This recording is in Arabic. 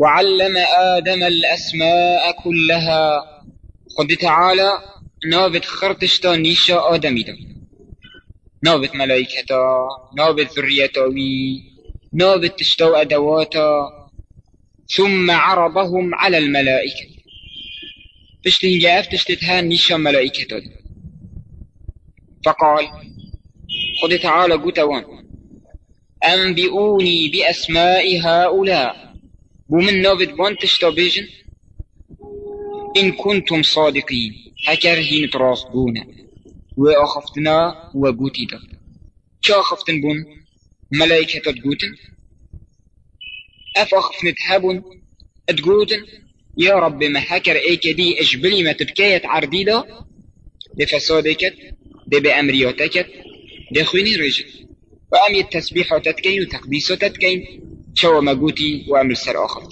وعلم آدم الأسماء كلها. خد تعالى نابت خرطشتا نيشا آدمي دا نابت ملائكتا نابت ذريتاوي نابت تشتو أدواتا. ثم عرضهم على الملائكة تشتهن جاف تشتتها نيشا ملائكتا فقال خد تعالى قتوان أنبئوني بأسماء هؤلاء. ومن نابت بان تشتا بيجن إن كنتم صادقين هكرهين تراصدون وأخفتنا وقوتي دا شا أخفتن بون؟ ملائكة تقوتن أف أخفتن تهبون؟ تقوتن يا رب ما حكر إيك دي إجبلي ما تبكيت عرديدا لفسادك دي بأمرياتك دي خويني رجل. وأم التسبيح تتكين وتقديس تتكين شو ما قوتي وأمر سر آخر.